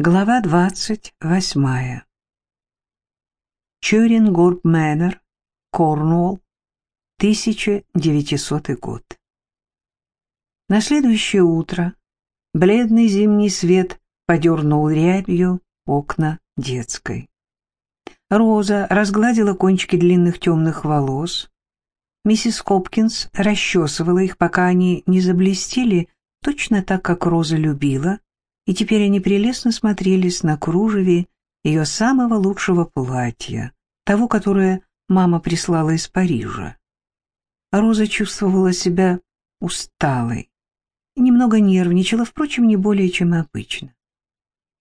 Глава двадцать восьмая. Чурингорб Мэннер, Корнуолл, 1900 год. На следующее утро бледный зимний свет подернул рябью окна детской. Роза разгладила кончики длинных темных волос. Миссис Хопкинс расчесывала их, пока они не заблестели, точно так, как Роза любила, и теперь они прелестно смотрелись на кружеве ее самого лучшего платья, того, которое мама прислала из Парижа. Роза чувствовала себя усталой, немного нервничала, впрочем, не более чем обычно.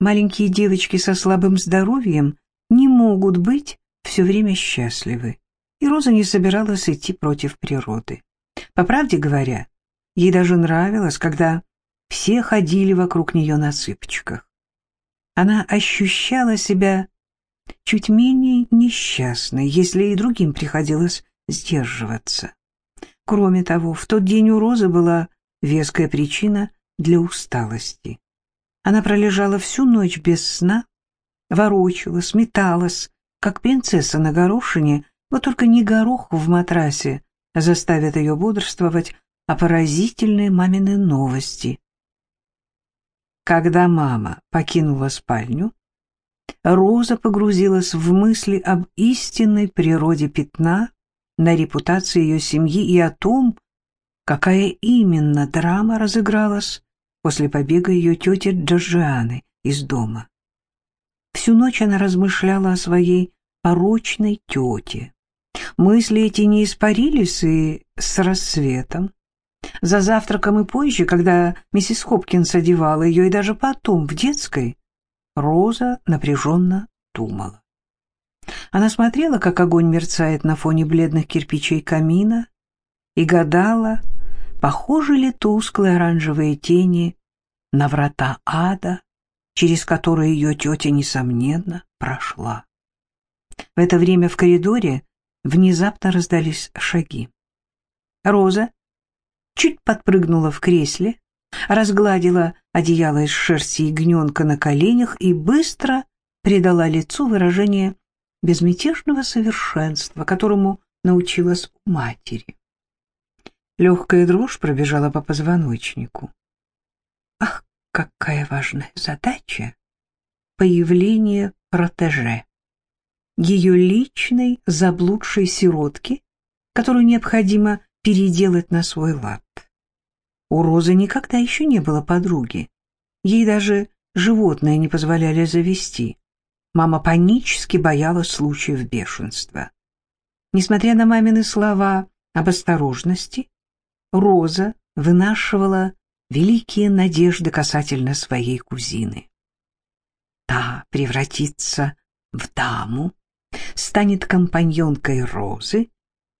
Маленькие девочки со слабым здоровьем не могут быть все время счастливы, и Роза не собиралась идти против природы. По правде говоря, ей даже нравилось, когда все ходили вокруг нее на цыпочках. Она ощущала себя чуть менее несчастной, если и другим приходилось сдерживаться. Кроме того, в тот день у Розы была веская причина для усталости. Она пролежала всю ночь без сна, ворочалась, металась, как принцесса на горошине, вот только не горох в матрасе заставит ее бодрствовать, а поразительные мамины новости. Когда мама покинула спальню, Роза погрузилась в мысли об истинной природе пятна, на репутации ее семьи и о том, какая именно драма разыгралась после побега ее тети Джорджианы из дома. Всю ночь она размышляла о своей порочной тете. Мысли эти не испарились и с рассветом. За завтраком и позже, когда миссис Хопкинс одевала ее, и даже потом, в детской, Роза напряженно думала. Она смотрела, как огонь мерцает на фоне бледных кирпичей камина, и гадала, похожи ли тусклые оранжевые тени на врата ада, через которые ее тетя, несомненно, прошла. В это время в коридоре внезапно раздались шаги. Роза чуть подпрыгнула в кресле, разгладила одеяло из шерсти ягненка на коленях и быстро придала лицу выражение безмятежного совершенства, которому научилась у матери. Легкая дрожь пробежала по позвоночнику. Ах, какая важная задача! Появление протеже. Ее личной заблудшей сиротки, которую необходимо переделать на свой лад. У Розы никогда еще не было подруги. Ей даже животные не позволяли завести. Мама панически боялась случаев бешенства. Несмотря на мамины слова об осторожности, Роза вынашивала великие надежды касательно своей кузины. Та превратится в даму, станет компаньонкой Розы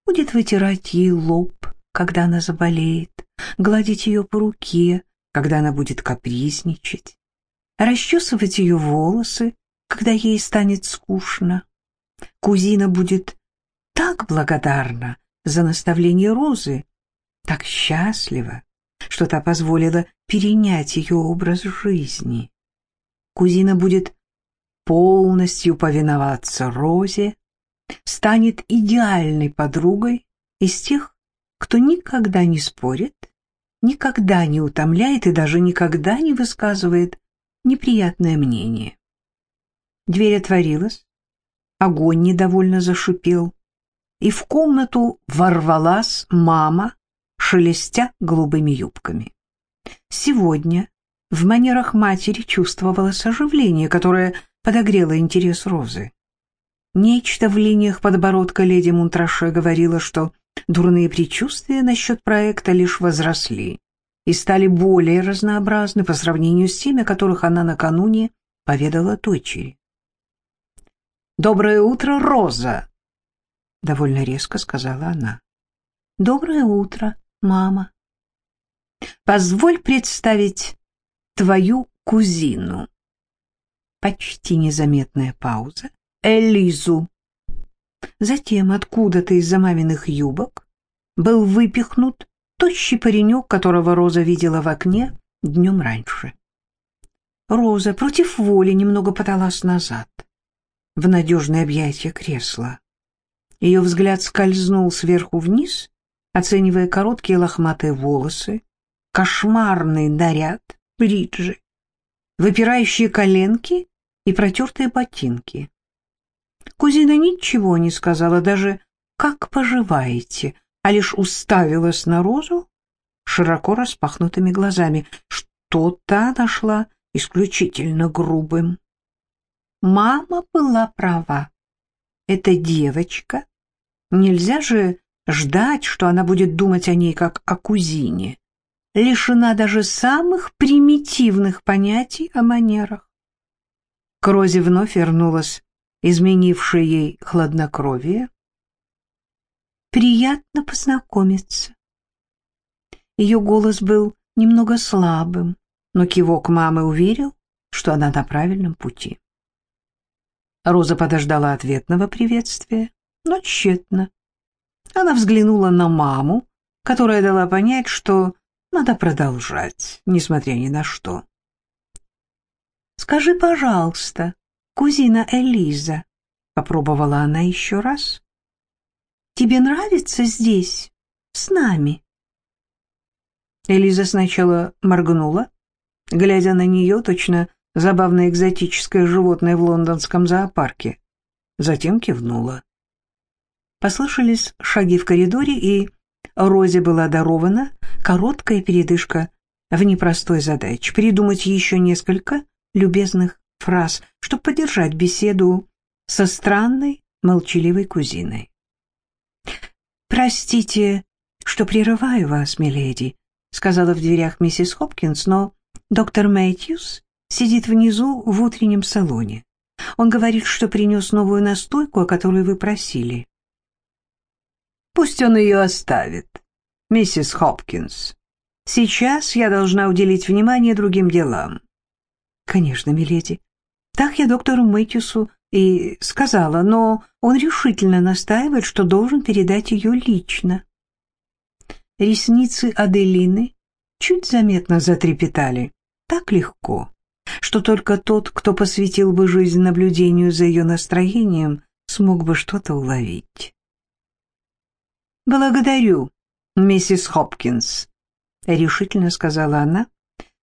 будет вытирать ей лоб, когда она заболеет, гладить ее по руке, когда она будет капризничать, расчесывать ее волосы, когда ей станет скучно. Кузина будет так благодарна за наставление Розы, так счастлива, что та позволила перенять ее образ жизни. Кузина будет полностью повиноваться Розе, станет идеальной подругой из тех, кто никогда не спорит, никогда не утомляет и даже никогда не высказывает неприятное мнение. Дверь отворилась, огонь недовольно зашипел, и в комнату ворвалась мама, шелестя голубыми юбками. Сегодня в манерах матери чувствовалось оживление, которое подогрело интерес Розы. Нечто в линиях подбородка леди Мунтраше говорило, что дурные предчувствия насчет проекта лишь возросли и стали более разнообразны по сравнению с теми, о которых она накануне поведала дочери. «Доброе утро, Роза!» — довольно резко сказала она. «Доброе утро, мама!» «Позволь представить твою кузину». Почти незаметная пауза, Элизу. Затем откуда-то из-за маминых юбок был выпихнут тощий паренек, которого Роза видела в окне днем раньше. Роза против воли немного подалась назад, в надежное объятие кресла. Ее взгляд скользнул сверху вниз, оценивая короткие лохматые волосы, кошмарный наряд, бриджи, выпирающие коленки и протертые ботинки. Кузина ничего не сказала, даже «как поживаете», а лишь уставилась на розу широко распахнутыми глазами. Что-то нашла исключительно грубым. Мама была права. Эта девочка. Нельзя же ждать, что она будет думать о ней как о кузине. Лишена даже самых примитивных понятий о манерах. К Розе вновь вернулась изменившее ей хладнокровие. «Приятно познакомиться». Ее голос был немного слабым, но кивок мамы уверил, что она на правильном пути. Роза подождала ответного приветствия, но тщетно. Она взглянула на маму, которая дала понять, что надо продолжать, несмотря ни на что. «Скажи, пожалуйста, кузина Элиза», — попробовала она еще раз, — «тебе нравится здесь, с нами?» Элиза сначала моргнула, глядя на нее, точно забавное экзотическое животное в лондонском зоопарке. Затем кивнула. Послышались шаги в коридоре, и Розе была дарована короткая передышка в непростой задаче — придумать еще несколько любезных фраз, чтобы поддержать беседу со странной, молчаливой кузиной. «Простите, что прерываю вас, миледи», сказала в дверях миссис Хопкинс, но доктор Мэтьюс сидит внизу в утреннем салоне. Он говорит, что принес новую настойку, о которой вы просили. Пусть он ее оставит, миссис Хопкинс. Сейчас я должна уделить внимание другим делам. Конечно, миледи. Так я доктору Мэтьюсу и сказала, но он решительно настаивает, что должен передать ее лично. Ресницы Аделины чуть заметно затрепетали. Так легко, что только тот, кто посвятил бы жизнь наблюдению за ее настроением, смог бы что-то уловить. «Благодарю, миссис Хопкинс», — решительно сказала она.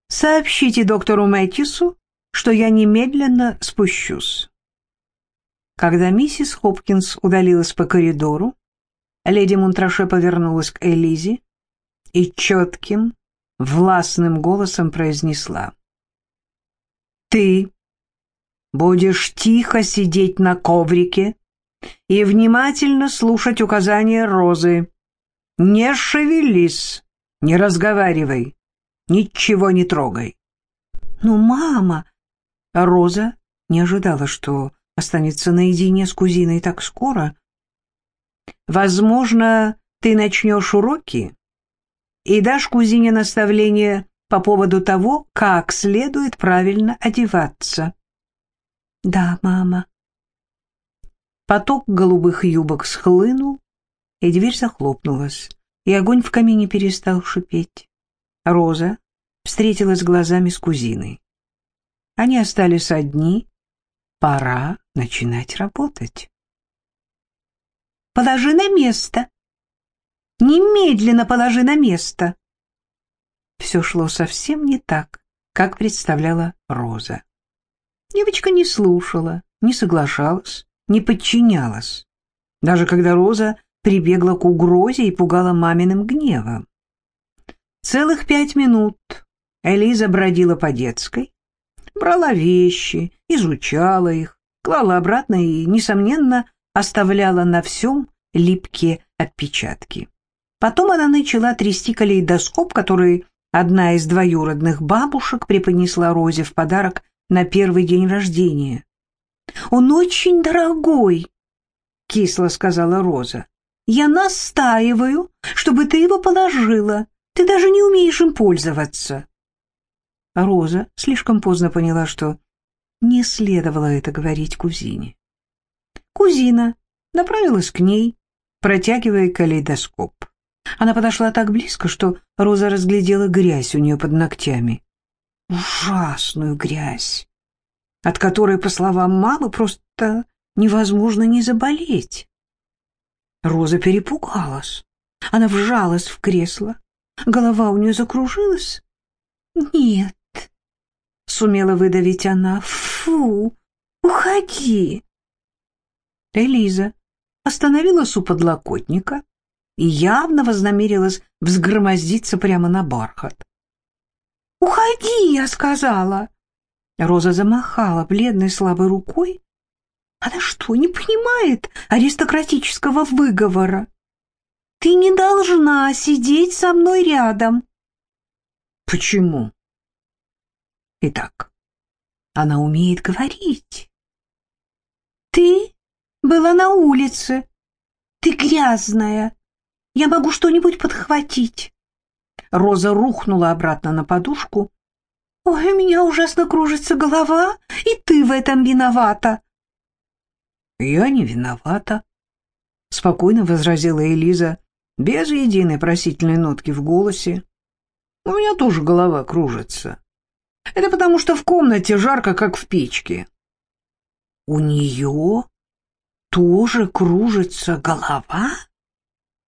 «Сообщите доктору Мэтьюсу, что я немедленно спущусь». Когда миссис Хопкинс удалилась по коридору, Леди Мунтраше повернулась к Элизе и четким, властным голосом произнесла. «Ты будешь тихо сидеть на коврике и внимательно слушать указания Розы. Не шевелись, не разговаривай, ничего не трогай». «Но мама...» Роза не ожидала, что останется наедине с кузиной так скоро, Возможно, ты начнешь уроки и дашь кузине наставление по поводу того, как следует правильно одеваться. Да, мама. Поток голубых юбок схлынул, и дверь захлопнулась, и огонь в камине перестал шипеть. Роза встретилась глазами с кузиной. Они остались одни. Пора начинать работать. Положи на место. Немедленно положи на место. Все шло совсем не так, как представляла Роза. Девочка не слушала, не соглашалась, не подчинялась. Даже когда Роза прибегла к угрозе и пугала маминым гневом. Целых пять минут Элиза бродила по детской, брала вещи, изучала их, клала обратно и, несомненно, оставляла на всем липкие отпечатки. Потом она начала трясти калейдоскоп, который одна из двоюродных бабушек преподнесла Розе в подарок на первый день рождения. «Он очень дорогой», — кисло сказала Роза. «Я настаиваю, чтобы ты его положила. Ты даже не умеешь им пользоваться». Роза слишком поздно поняла, что не следовало это говорить кузине. Кузина направилась к ней, протягивая калейдоскоп. Она подошла так близко, что Роза разглядела грязь у нее под ногтями. ужасную грязь, от которой, по словам мамы, просто невозможно не заболеть. Роза перепугалась. Она вжалась в кресло. Голова у нее закружилась. «Нет», — сумела выдавить она, — «фу, уходи». Элиза остановилась у подлокотника и явно вознамерилась взгромоздиться прямо на бархат. «Уходи!» — я сказала. Роза замахала бледной слабой рукой. Она что, не понимает аристократического выговора? Ты не должна сидеть со мной рядом. Почему? Итак, она умеет говорить. Ты была на улице. Ты грязная. Я могу что-нибудь подхватить. Роза рухнула обратно на подушку. «Ой, у меня ужасно кружится голова, и ты в этом виновата». «Я не виновата», — спокойно возразила Элиза, без единой просительной нотки в голосе. «У меня тоже голова кружится. Это потому, что в комнате жарко, как в печке». «У нее тоже кружится голова?»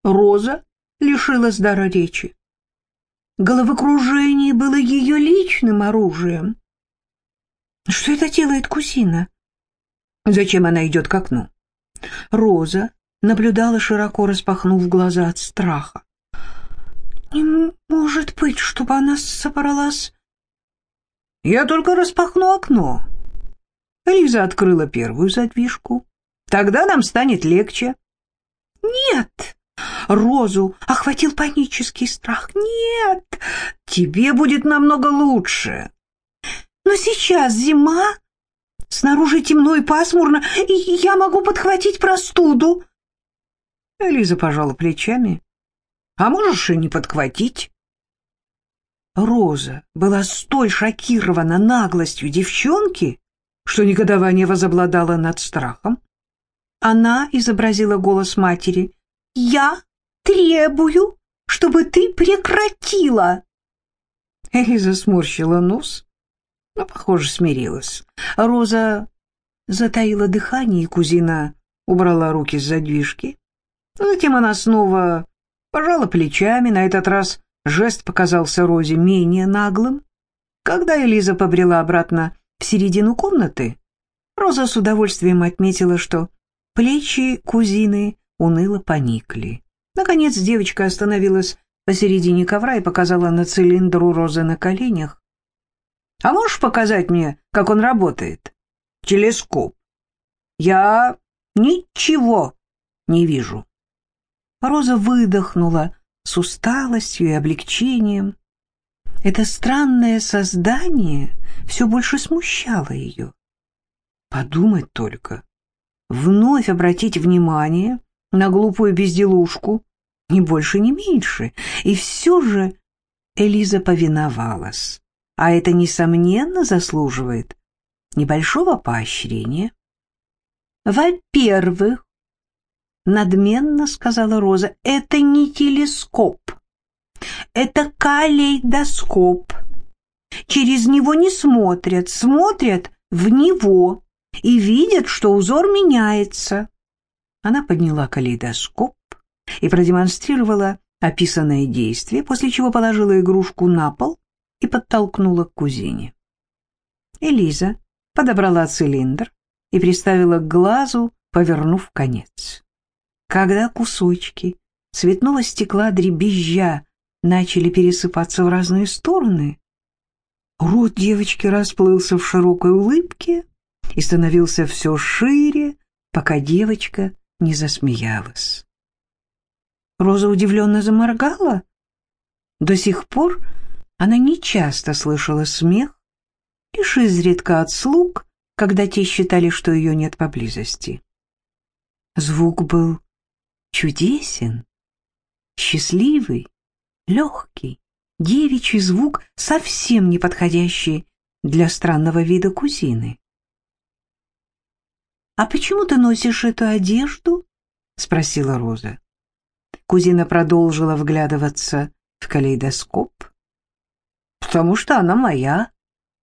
Роза лишилась дара речи. Головокружение было ее личным оружием. Что это делает кузина? Зачем она идет к окну? Роза наблюдала, широко распахнув глаза от страха. «Не может быть, чтобы она собралась...» «Я только распахну окно». Лиза открыла первую задвижку. «Тогда нам станет легче». «Нет!» Розу охватил панический страх. «Нет, тебе будет намного лучше. Но сейчас зима, снаружи темно и пасмурно, и я могу подхватить простуду». Лиза пожала плечами. «А можешь и не подхватить?» Роза была столь шокирована наглостью девчонки, что негодование возобладало над страхом. Она изобразила голос матери — я требую, чтобы ты прекратила. Элиза сморщила нос, но, похоже, смирилась. Роза затаила дыхание, и кузина убрала руки с задвижки. Затем она снова пожала плечами, на этот раз жест показался Розе менее наглым. Когда Элиза побрела обратно в середину комнаты, Роза с удовольствием отметила, что плечи кузины уныло поникли. Наконец девочка остановилась посередине ковра и показала на цилиндр у розы на коленях. «А можешь показать мне, как он работает?» «Телескоп. Я ничего не вижу». Роза выдохнула с усталостью и облегчением. Это странное создание все больше смущало ее. Подумать только, вновь обратить внимание на глупую безделушку, ни больше, ни меньше. И все же Элиза повиновалась, а это, несомненно, заслуживает небольшого поощрения. «Во-первых, — надменно сказала Роза, — это не телескоп, это калейдоскоп. Через него не смотрят, смотрят в него и видят, что узор меняется. Она подняла калейдоскоп и продемонстрировала описанное действие, после чего положила игрушку на пол и подтолкнула к кузине. Элиза подобрала цилиндр и приставила к глазу, повернув конец. Когда кусочки цветного стекла дребезжа начали пересыпаться в разные стороны, рот девочки расплылся в широкой улыбке и становился все шире, пока девочка не засмеялась. Роза удивленно заморгала. До сих пор она нечасто слышала смех, лишь изредка от слуг, когда те считали, что ее нет поблизости. Звук был чудесен, счастливый, легкий, девичий звук, совсем не подходящий для странного вида кузины. «А почему ты носишь эту одежду?» — спросила Роза. Кузина продолжила вглядываться в калейдоскоп. «Потому что она моя»,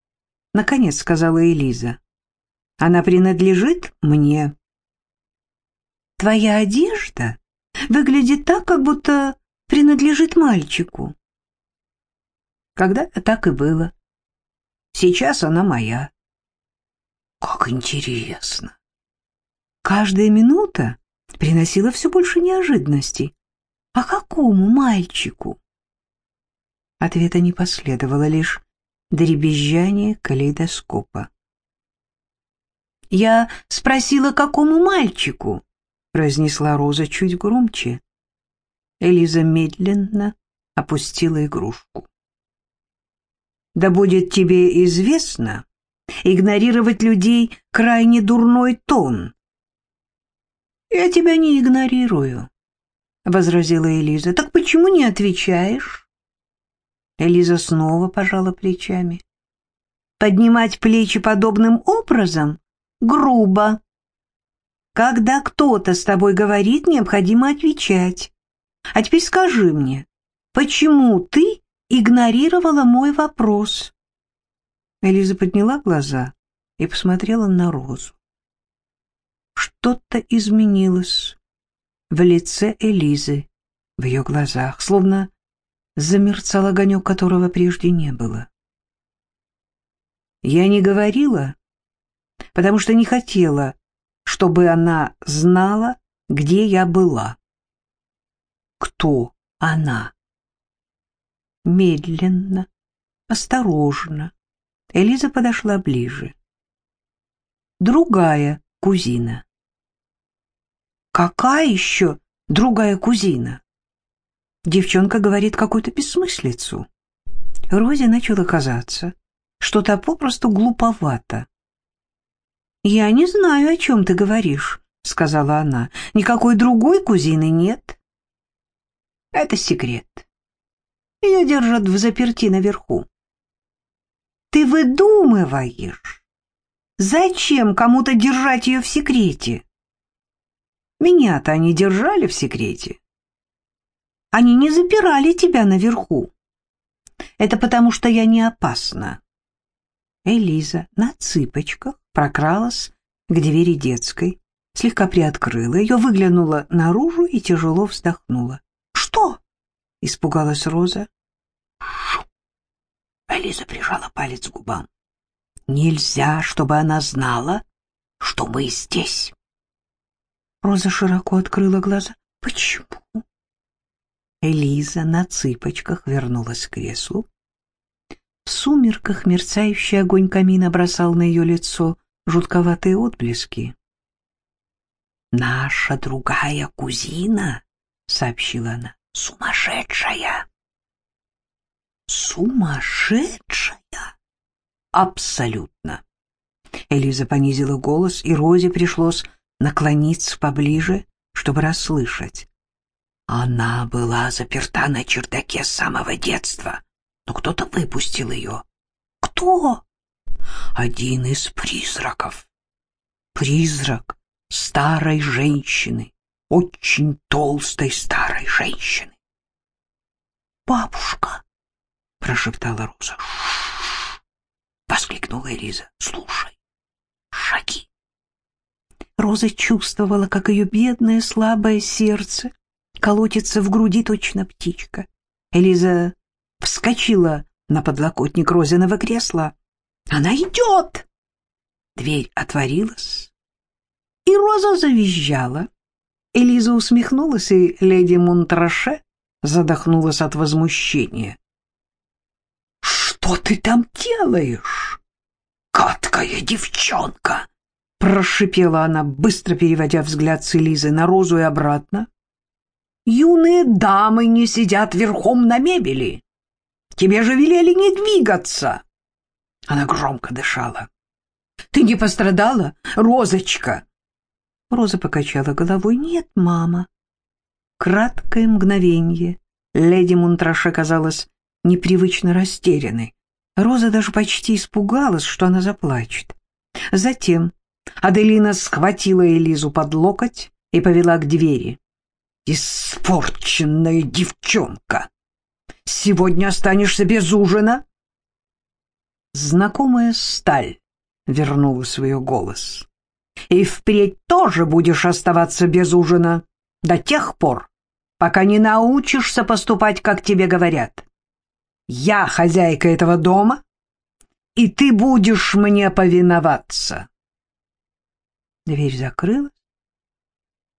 — наконец сказала Элиза. «Она принадлежит мне». «Твоя одежда выглядит так, как будто принадлежит мальчику». Когда-то так и было. Сейчас она моя. Как интересно. Каждая минута приносила все больше неожиданностей. А какому мальчику? Ответа не последовало, лишь дребезжание калейдоскопа. «Я спросила, какому мальчику?» — произнесла Роза чуть громче. Элиза медленно опустила игрушку. «Да будет тебе известно, игнорировать людей — крайне дурной тон». «Я тебя не игнорирую», — возразила Элиза. «Так почему не отвечаешь?» Элиза снова пожала плечами. Поднимать плечи подобным образом грубо. Когда кто-то с тобой говорит, необходимо отвечать. А теперь скажи мне, почему ты игнорировала мой вопрос? Элиза подняла глаза и посмотрела на Розу. Что-то изменилось в лице Элизы, в ее глазах, словно замерцал огонек, которого прежде не было. Я не говорила, потому что не хотела, чтобы она знала, где я была. Кто она? Медленно, осторожно, Элиза подошла ближе. Другая кузина. Какая еще другая кузина? Девчонка говорит какую-то бессмыслицу. Розе начало казаться, что та попросту глуповата. «Я не знаю, о чем ты говоришь», — сказала она. «Никакой другой кузины нет». «Это секрет. Ее держат в заперти наверху». «Ты выдумываешь! Зачем кому-то держать ее в секрете?» «Меня-то они держали в секрете. Они не запирали тебя наверху. Это потому, что я не опасна. Элиза на цыпочках прокралась к двери детской, слегка приоткрыла ее, выглянула наружу и тяжело вздохнула. «Что?» — испугалась Роза. «Шу!» Элиза прижала палец к губам. «Нельзя, чтобы она знала, что мы здесь». Роза широко открыла глаза. «Почему?» Элиза на цыпочках вернулась к креслу. В сумерках мерцающий огонь камина бросал на ее лицо жутковатые отблески. «Наша другая кузина», — сообщила она, — «сумасшедшая». «Сумасшедшая?» «Абсолютно». Элиза понизила голос, и Розе пришлось наклониться поближе, чтобы расслышать. Она была заперта на чердаке с самого детства, но кто-то выпустил ее. Кто? Один из призраков. Призрак старой женщины, очень толстой старой женщины. «Бабушка!» — прошептала Роза. «Ш-ш-ш!» — воскликнула Элиза. «Слушай, шаги!» Роза чувствовала, как ее бедное слабое сердце колотится в груди точно птичка. Элиза вскочила на подлокотник Розиного кресла. «Она идет!» Дверь отворилась, и Роза завизжала. Элиза усмехнулась, и леди Монтраше задохнулась от возмущения. «Что ты там делаешь, каткая девчонка?» Прошипела она, быстро переводя взгляд с Элизы на Розу и обратно. Юные дамы не сидят верхом на мебели. Тебе же велели не двигаться. Она громко дышала. Ты не пострадала, Розочка? Роза покачала головой. Нет, мама. Краткое мгновение. Леди Мунтраше казалась непривычно растерянной. Роза даже почти испугалась, что она заплачет. Затем Аделина схватила Элизу под локоть и повела к двери. Испорченная девчонка! Сегодня останешься без ужина. знакомая сталь вернула свой голос. «И впредь тоже будешь оставаться без ужина до тех пор, пока не научишься поступать, как тебе говорят. Я хозяйка этого дома, и ты будешь мне повиноваться». Дверь закрылась,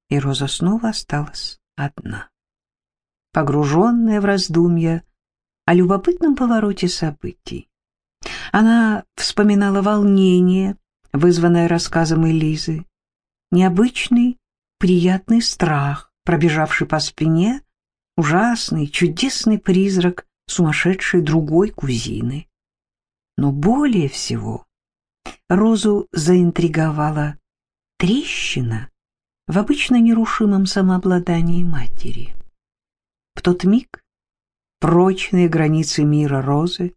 и Роза снова осталась одна, погруженная в раздумья о любопытном повороте событий. Она вспоминала волнение, вызванное рассказом Элизы, необычный, приятный страх, пробежавший по спине, ужасный, чудесный призрак сумасшедшей другой кузины. Но более всего Розу заинтриговала трещина в обычно нерушимом самообладании матери. В тот миг прочные границы мира Розы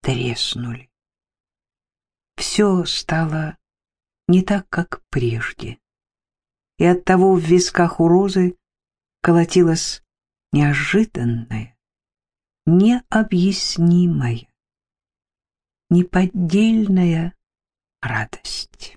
треснули. Все стало не так, как прежде. И оттого в висках у Розы колотилась неожиданная, необъяснимая, неподдельная радость.